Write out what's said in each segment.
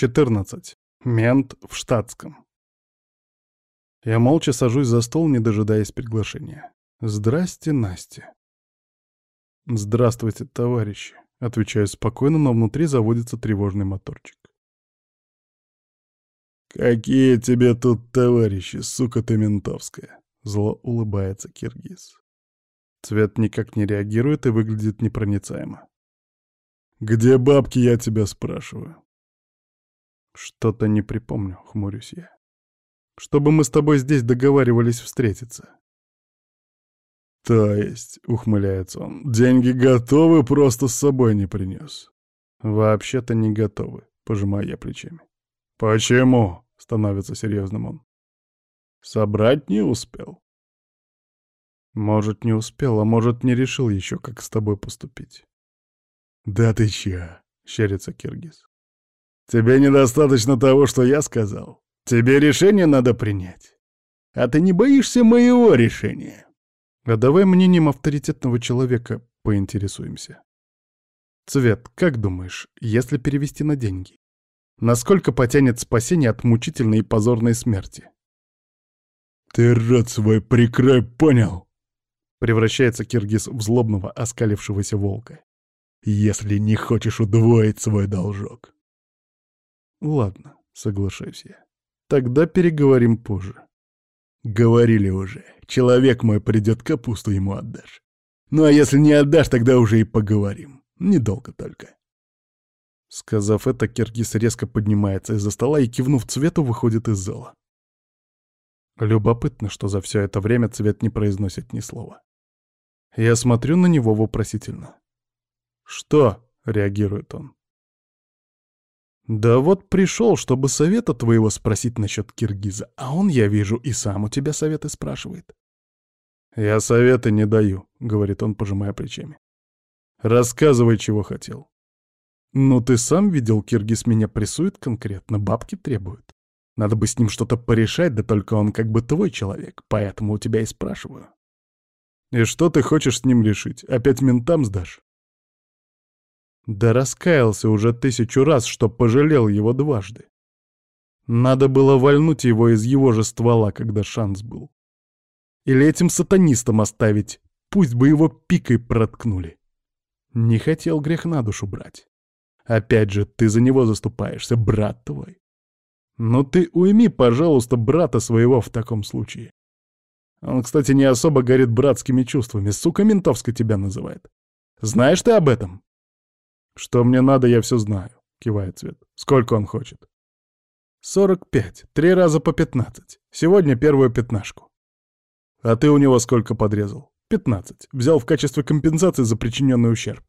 14. Мент в штатском. Я молча сажусь за стол, не дожидаясь приглашения. «Здрасте, Настя». «Здравствуйте, товарищи», — отвечаю спокойно, но внутри заводится тревожный моторчик. «Какие тебе тут товарищи, сука ты ментовская!» — зло улыбается Киргиз. Цвет никак не реагирует и выглядит непроницаемо. «Где бабки, я тебя спрашиваю?» «Что-то не припомню», — хмурюсь я. «Чтобы мы с тобой здесь договаривались встретиться». «То есть», — ухмыляется он, — «деньги готовы, просто с собой не принес». «Вообще-то не готовы», — пожимаю я плечами. «Почему?» — становится серьезным он. «Собрать не успел». «Может, не успел, а может, не решил еще, как с тобой поступить». «Да ты чё?» — щерится Киргиз. «Тебе недостаточно того, что я сказал. Тебе решение надо принять. А ты не боишься моего решения?» «А давай мнением авторитетного человека поинтересуемся. Цвет, как думаешь, если перевести на деньги, насколько потянет спасение от мучительной и позорной смерти?» «Ты рот свой прикрой, понял?» Превращается Киргиз в злобного, оскалившегося волка если не хочешь удвоить свой должок. Ладно, соглашаюсь я. Тогда переговорим позже. Говорили уже, человек мой придет, капусту ему отдашь. Ну а если не отдашь, тогда уже и поговорим. Недолго только. Сказав это, Киргиз резко поднимается из-за стола и, кивнув цвету, выходит из зала. Любопытно, что за все это время цвет не произносит ни слова. Я смотрю на него вопросительно. «Что?» — реагирует он. «Да вот пришел, чтобы совета твоего спросить насчет Киргиза, а он, я вижу, и сам у тебя советы спрашивает». «Я советы не даю», — говорит он, пожимая плечами. «Рассказывай, чего хотел». «Ну ты сам видел, Киргиз меня прессует конкретно, бабки требует. Надо бы с ним что-то порешать, да только он как бы твой человек, поэтому у тебя и спрашиваю». «И что ты хочешь с ним решить? Опять ментам сдашь?» Да раскаялся уже тысячу раз, что пожалел его дважды. Надо было вальнуть его из его же ствола, когда шанс был. Или этим сатанистам оставить, пусть бы его пикой проткнули. Не хотел грех на душу брать. Опять же, ты за него заступаешься, брат твой. Но ты уйми, пожалуйста, брата своего в таком случае. Он, кстати, не особо горит братскими чувствами, сука ментовской тебя называет. Знаешь ты об этом? «Что мне надо, я все знаю», — кивает Цвет. «Сколько он хочет?» «Сорок пять. Три раза по пятнадцать. Сегодня первую пятнашку». «А ты у него сколько подрезал?» «Пятнадцать. Взял в качестве компенсации за причиненный ущерб».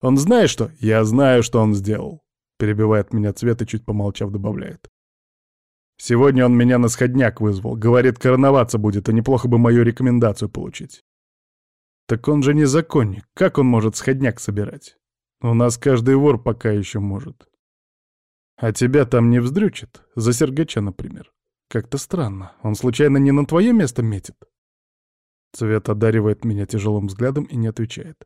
«Он знает что?» «Я знаю, что он сделал», — перебивает меня Цвет и чуть помолчав добавляет. «Сегодня он меня на сходняк вызвал. Говорит, короноваться будет, а неплохо бы мою рекомендацию получить». «Так он же не законник. Как он может сходняк собирать?» У нас каждый вор пока еще может. А тебя там не вздрючит? За Сергача, например. Как-то странно. Он случайно не на твое место метит? Цвет одаривает меня тяжелым взглядом и не отвечает.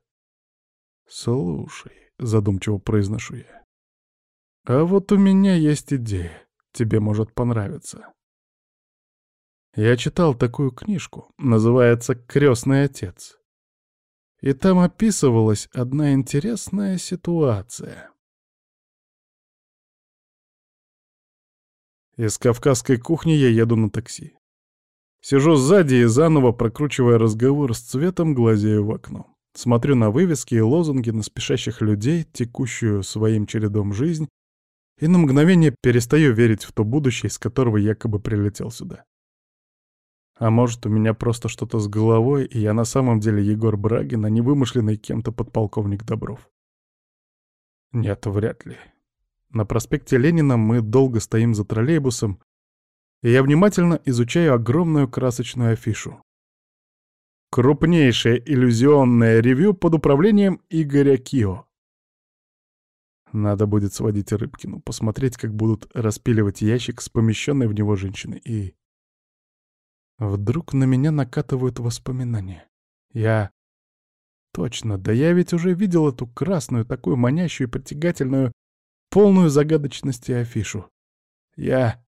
«Слушай», — задумчиво произношу я. «А вот у меня есть идея. Тебе может понравиться». Я читал такую книжку, называется «Крестный отец». И там описывалась одна интересная ситуация. Из кавказской кухни я еду на такси. Сижу сзади и заново прокручивая разговор с цветом, глазею в окно. Смотрю на вывески и лозунги, на спешащих людей, текущую своим чередом жизнь, и на мгновение перестаю верить в то будущее, из которого якобы прилетел сюда. А может, у меня просто что-то с головой, и я на самом деле Егор Брагин, а не вымышленный кем-то подполковник Добров. Нет, вряд ли. На проспекте Ленина мы долго стоим за троллейбусом, и я внимательно изучаю огромную красочную афишу. Крупнейшее иллюзионное ревью под управлением Игоря Кио. Надо будет сводить Рыбкину, посмотреть, как будут распиливать ящик с помещенной в него женщиной, и Вдруг на меня накатывают воспоминания. Я... Точно, да я ведь уже видел эту красную, такую манящую и притягательную полную загадочности афишу. Я...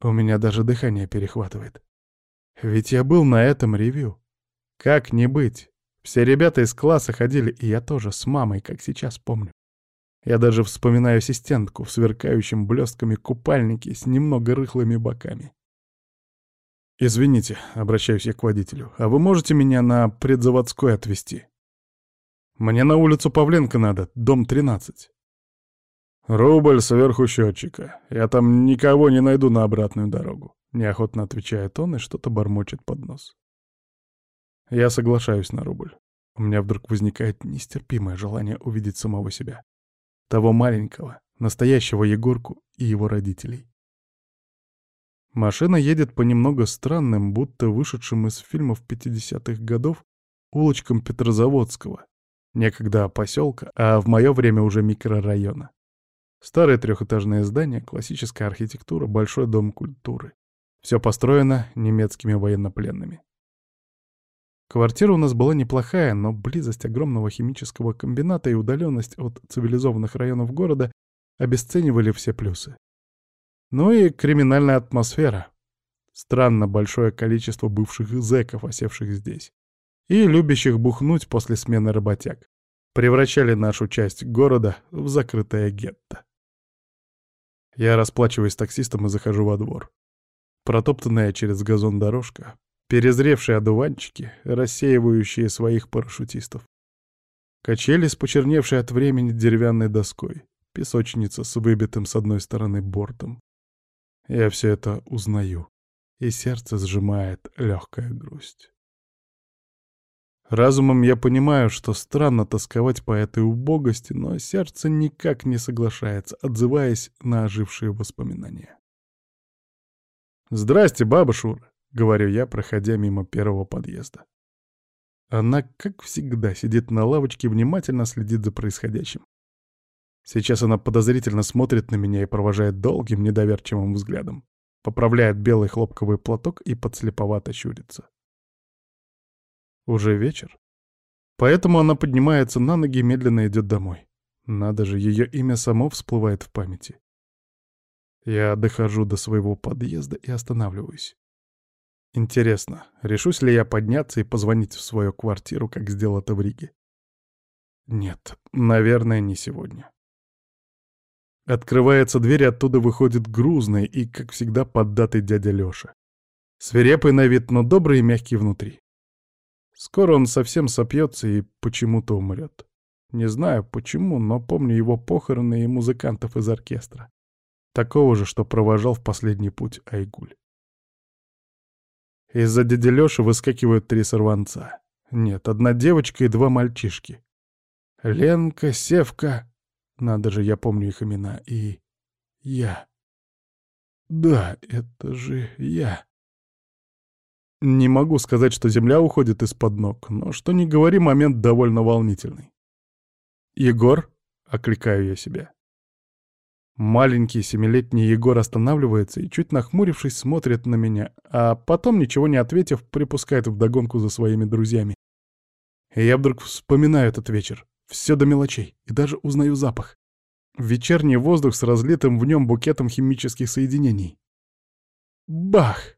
У меня даже дыхание перехватывает. Ведь я был на этом ревью. Как не быть? Все ребята из класса ходили, и я тоже с мамой, как сейчас помню. Я даже вспоминаю ассистентку в сверкающем блестками купальнике с немного рыхлыми боками. «Извините», — обращаюсь я к водителю, — «а вы можете меня на предзаводской отвезти?» «Мне на улицу Павленко надо, дом 13». «Рубль сверху счетчика. Я там никого не найду на обратную дорогу», — неохотно отвечает он и что-то бормочет под нос. Я соглашаюсь на рубль. У меня вдруг возникает нестерпимое желание увидеть самого себя. Того маленького, настоящего Егорку и его родителей. Машина едет по немного странным, будто вышедшим из фильмов 50-х годов, улочкам Петрозаводского, некогда поселка, а в мое время уже микрорайона. Старое трехэтажное здание, классическая архитектура, большой дом культуры. Все построено немецкими военнопленными. Квартира у нас была неплохая, но близость огромного химического комбината и удаленность от цивилизованных районов города обесценивали все плюсы. Ну и криминальная атмосфера. Странно большое количество бывших зэков, осевших здесь. И любящих бухнуть после смены работяг. Превращали нашу часть города в закрытое гетто. Я расплачиваюсь с таксистом и захожу во двор. Протоптанная через газон дорожка, перезревшие одуванчики, рассеивающие своих парашютистов. Качели с почерневшей от времени деревянной доской, песочница с выбитым с одной стороны бортом, я все это узнаю, и сердце сжимает легкая грусть. Разумом я понимаю, что странно тосковать по этой убогости, но сердце никак не соглашается, отзываясь на ожившие воспоминания. «Здрасте, баба Шура», — говорю я, проходя мимо первого подъезда. Она, как всегда, сидит на лавочке и внимательно следит за происходящим. Сейчас она подозрительно смотрит на меня и провожает долгим, недоверчивым взглядом. Поправляет белый хлопковый платок и подслеповато щурится. Уже вечер. Поэтому она поднимается на ноги и медленно идет домой. Надо же, ее имя само всплывает в памяти. Я дохожу до своего подъезда и останавливаюсь. Интересно, решусь ли я подняться и позвонить в свою квартиру, как сделал это в Риге? Нет, наверное, не сегодня. Открывается дверь, оттуда выходит грузный и, как всегда, поддатый дядя Лёша. Свирепый на вид, но добрый и мягкий внутри. Скоро он совсем сопьется и почему-то умрет. Не знаю почему, но помню его похороны и музыкантов из оркестра. Такого же, что провожал в последний путь Айгуль. Из-за дяди Лёши выскакивают три сорванца. Нет, одна девочка и два мальчишки. Ленка, Севка надо же, я помню их имена. И я. Да, это же я. Не могу сказать, что земля уходит из-под ног, но что ни говори, момент довольно волнительный. «Егор?» — окликаю я себя. Маленький семилетний Егор останавливается и, чуть нахмурившись, смотрит на меня, а потом, ничего не ответив, припускает вдогонку за своими друзьями. И я вдруг вспоминаю этот вечер. Все до мелочей, и даже узнаю запах. Вечерний воздух с разлитым в нем букетом химических соединений. Бах!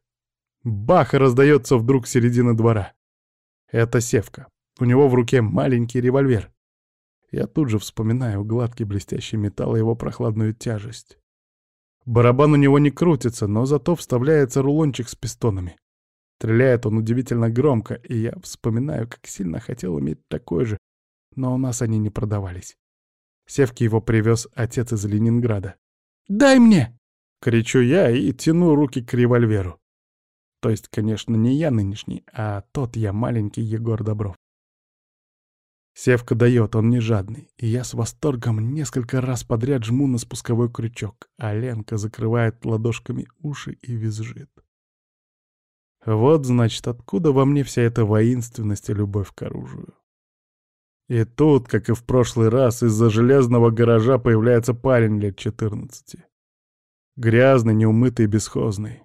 Бах! раздается вдруг середины двора. Это Севка. У него в руке маленький револьвер. Я тут же вспоминаю гладкий блестящий металл и его прохладную тяжесть. Барабан у него не крутится, но зато вставляется рулончик с пистонами. Стреляет он удивительно громко, и я вспоминаю, как сильно хотел иметь такой же, но у нас они не продавались. Севки его привез отец из Ленинграда. «Дай мне!» — кричу я и тяну руки к револьверу. То есть, конечно, не я нынешний, а тот я маленький Егор Добров. Севка дает, он не жадный, и я с восторгом несколько раз подряд жму на спусковой крючок, а Ленка закрывает ладошками уши и визжит. Вот, значит, откуда во мне вся эта воинственность и любовь к оружию. И тут, как и в прошлый раз, из-за железного гаража появляется парень лет 14. Грязный, неумытый, бесхозный.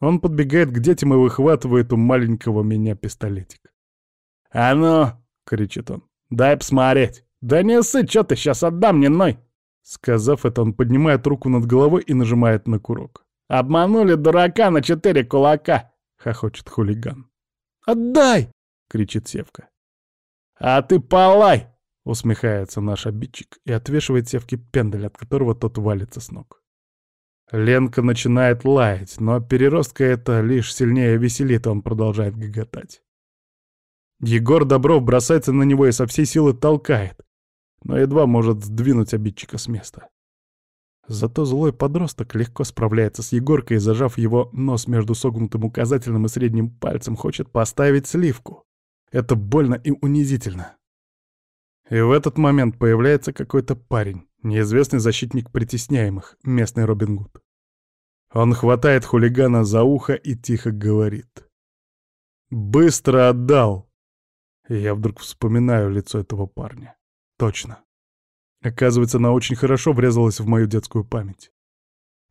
Он подбегает к детям и выхватывает у маленького меня пистолетик. «А ну!» — кричит он. «Дай посмотреть!» «Да не ссы, чё ты сейчас отдам мне, Ной!» Сказав это, он поднимает руку над головой и нажимает на курок. «Обманули дурака на четыре кулака!» — хохочет хулиган. «Отдай!» — кричит Севка. «А ты полай!» — усмехается наш обидчик и отвешивает Севке пендель, от которого тот валится с ног. Ленка начинает лаять, но переростка это лишь сильнее веселит, он продолжает гоготать. Егор Добров бросается на него и со всей силы толкает, но едва может сдвинуть обидчика с места. Зато злой подросток легко справляется с Егоркой зажав его нос между согнутым указательным и средним пальцем, хочет поставить сливку. Это больно и унизительно. И в этот момент появляется какой-то парень, неизвестный защитник притесняемых, местный Робин Гуд. Он хватает хулигана за ухо и тихо говорит. «Быстро отдал!» И я вдруг вспоминаю лицо этого парня. Точно. Оказывается, она очень хорошо врезалась в мою детскую память.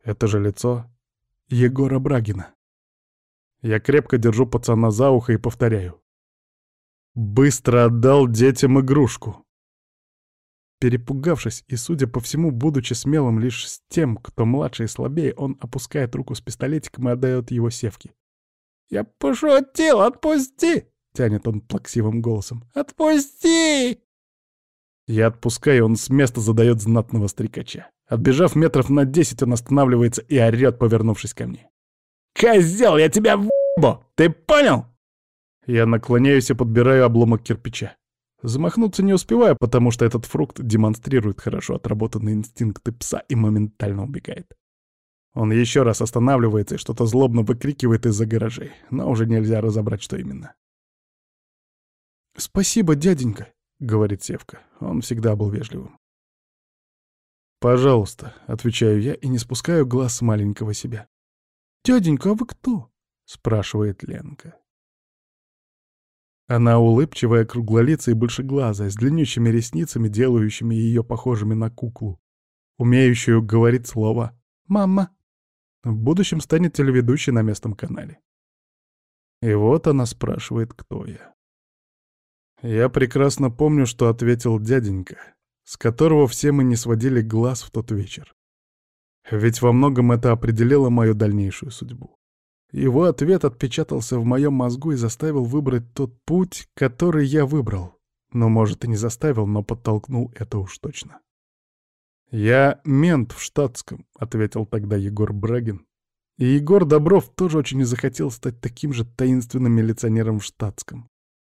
Это же лицо Егора Брагина. Я крепко держу пацана за ухо и повторяю. Быстро отдал детям игрушку. Перепугавшись и, судя по всему, будучи смелым лишь с тем, кто младше и слабее, он опускает руку с пистолетиком и отдает его севке. «Я пошутил, отпусти!» — тянет он плаксивым голосом. «Отпусти!» Я отпускаю, он с места задает знатного стрекача. Отбежав метров на десять, он останавливается и орёт, повернувшись ко мне. «Козел, я тебя в***бу! Ты понял?» Я наклоняюсь и подбираю обломок кирпича. Замахнуться не успеваю, потому что этот фрукт демонстрирует хорошо отработанные инстинкты пса и моментально убегает. Он еще раз останавливается и что-то злобно выкрикивает из-за гаражей, но уже нельзя разобрать, что именно. «Спасибо, дяденька», — говорит Севка. Он всегда был вежливым. «Пожалуйста», — отвечаю я и не спускаю глаз с маленького себя. «Дяденька, а вы кто?» — спрашивает Ленка. Она улыбчивая, круглолицая и большеглазая, с длиннющими ресницами, делающими ее похожими на куклу, умеющую говорить слово «мама». В будущем станет телеведущей на местном канале. И вот она спрашивает, кто я. Я прекрасно помню, что ответил дяденька, с которого все мы не сводили глаз в тот вечер. Ведь во многом это определило мою дальнейшую судьбу. Его ответ отпечатался в моем мозгу и заставил выбрать тот путь, который я выбрал. Но, может, и не заставил, но подтолкнул это уж точно. «Я мент в штатском», — ответил тогда Егор Брагин. И Егор Добров тоже очень не захотел стать таким же таинственным милиционером в штатском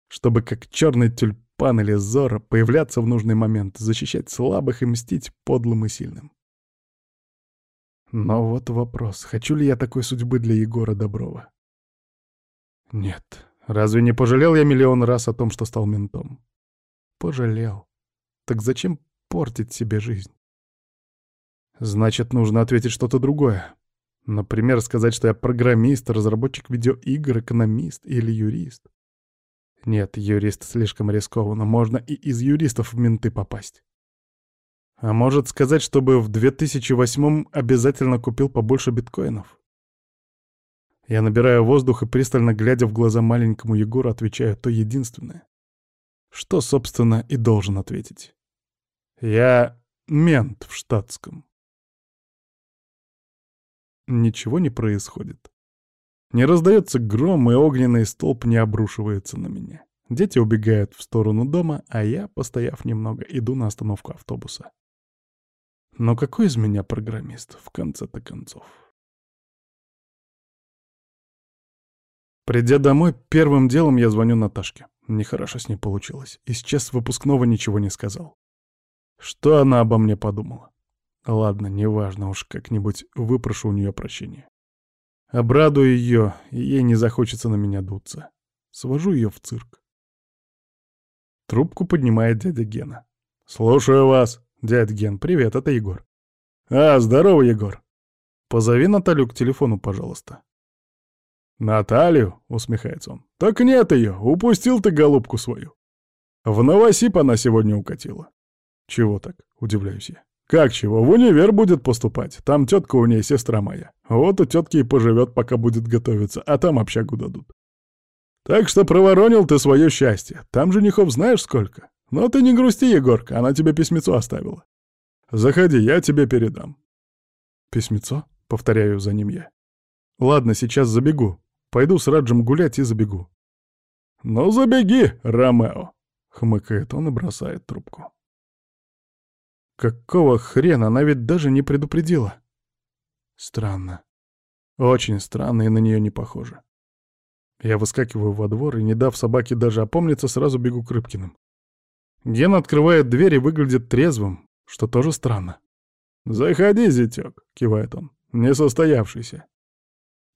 чтобы как черный тюльпан или зора появляться в нужный момент, защищать слабых и мстить подлым и сильным. Но вот вопрос, хочу ли я такой судьбы для Егора Доброва? Нет. Разве не пожалел я миллион раз о том, что стал ментом? Пожалел. Так зачем портить себе жизнь? Значит, нужно ответить что-то другое. Например, сказать, что я программист, разработчик видеоигр, экономист или юрист. Нет, юрист слишком рискованно, можно и из юристов в менты попасть. А может сказать, чтобы в 2008-м обязательно купил побольше биткоинов? Я набираю воздух и, пристально глядя в глаза маленькому Егору, отвечаю то единственное. Что, собственно, и должен ответить. Я мент в штатском. Ничего не происходит. Не раздается гром, и огненный столб не обрушивается на меня. Дети убегают в сторону дома, а я, постояв немного, иду на остановку автобуса. Но какой из меня программист, в конце-то концов? Придя домой, первым делом я звоню Наташке. Нехорошо с ней получилось. И сейчас выпускного ничего не сказал. Что она обо мне подумала? Ладно, неважно, уж как-нибудь выпрошу у нее прощения. Обрадую ее, ей не захочется на меня дуться. Свожу ее в цирк. Трубку поднимает дядя Гена. «Слушаю вас». «Дядь Ген, привет, это Егор». «А, здорово, Егор. Позови Наталью к телефону, пожалуйста». «Наталью?» — усмехается он. «Так нет ее, упустил ты голубку свою. В Новосип она сегодня укатила». «Чего так?» — удивляюсь я. «Как чего? В универ будет поступать. Там тетка у ней, сестра моя. Вот у тетки и поживет, пока будет готовиться, а там общагу дадут. Так что проворонил ты свое счастье. Там женихов знаешь сколько? Но ты не грусти, Егорка, она тебе письмецо оставила. Заходи, я тебе передам». «Письмецо?» — повторяю за ним я. «Ладно, сейчас забегу. Пойду с Раджем гулять и забегу». «Ну забеги, Ромео!» — хмыкает он и бросает трубку. Какого хрена она ведь даже не предупредила? Странно. Очень странно и на нее не похоже. Я выскакиваю во двор и, не дав собаке даже опомниться, сразу бегу к Рыбкиным. Ген открывает дверь и выглядит трезвым, что тоже странно. «Заходи, зятёк», — кивает он, — «несостоявшийся».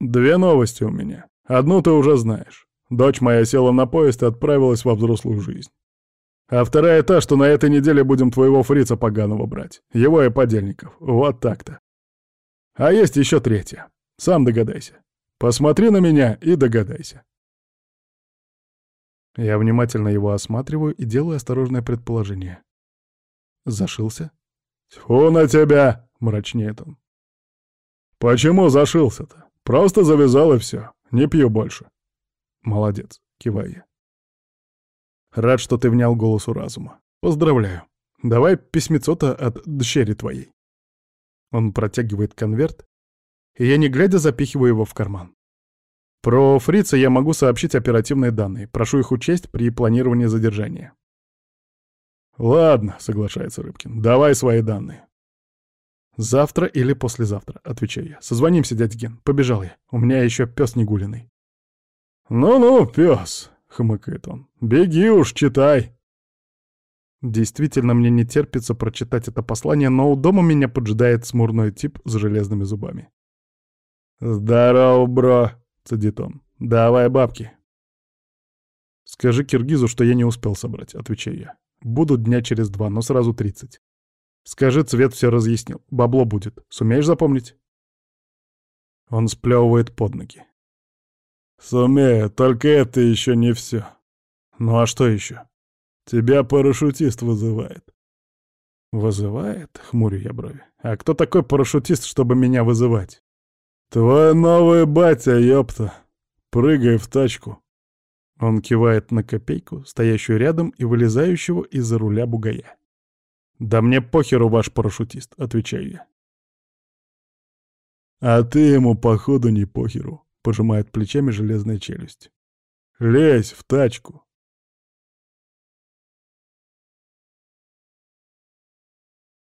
«Две новости у меня. Одну ты уже знаешь. Дочь моя села на поезд и отправилась во взрослую жизнь. А вторая та, что на этой неделе будем твоего фрица поганого брать. Его и подельников. Вот так-то. А есть еще третья. Сам догадайся. Посмотри на меня и догадайся. Я внимательно его осматриваю и делаю осторожное предположение. Зашился? «Тьфу на тебя!» — мрачнеет он. «Почему зашился-то? Просто завязал и все. Не пью больше». «Молодец», — киваю я. Рад, что ты внял голосу разума. Поздравляю. Давай письмецо-то от дщери твоей. Он протягивает конверт, и я, не глядя, запихиваю его в карман. Про фрица я могу сообщить оперативные данные. Прошу их учесть при планировании задержания. «Ладно», — соглашается Рыбкин, — «давай свои данные». «Завтра или послезавтра», — отвечаю я. «Созвонимся, дядь Ген. Побежал я. У меня еще пес негулиный». «Ну-ну, пес», — хмыкает он. «Беги уж, читай!» Действительно, мне не терпится прочитать это послание, но у дома меня поджидает смурной тип с железными зубами. «Здорово, бро!» — цедит он. «Давай бабки!» «Скажи Киргизу, что я не успел собрать», — отвечаю я. «Буду дня через два, но сразу тридцать. Скажи, цвет все разъяснил. Бабло будет. Сумеешь запомнить?» Он сплевывает под ноги. Сумею, только это еще не все. Ну а что еще? Тебя парашютист вызывает. Вызывает? Хмурю я брови. А кто такой парашютист, чтобы меня вызывать? Твой новый батя, ёпта. Прыгай в тачку. Он кивает на копейку, стоящую рядом и вылезающего из-за руля бугая. «Да мне похеру ваш парашютист», — отвечаю я. «А ты ему, походу, не похеру», — пожимает плечами железная челюсть. «Лезь в тачку!»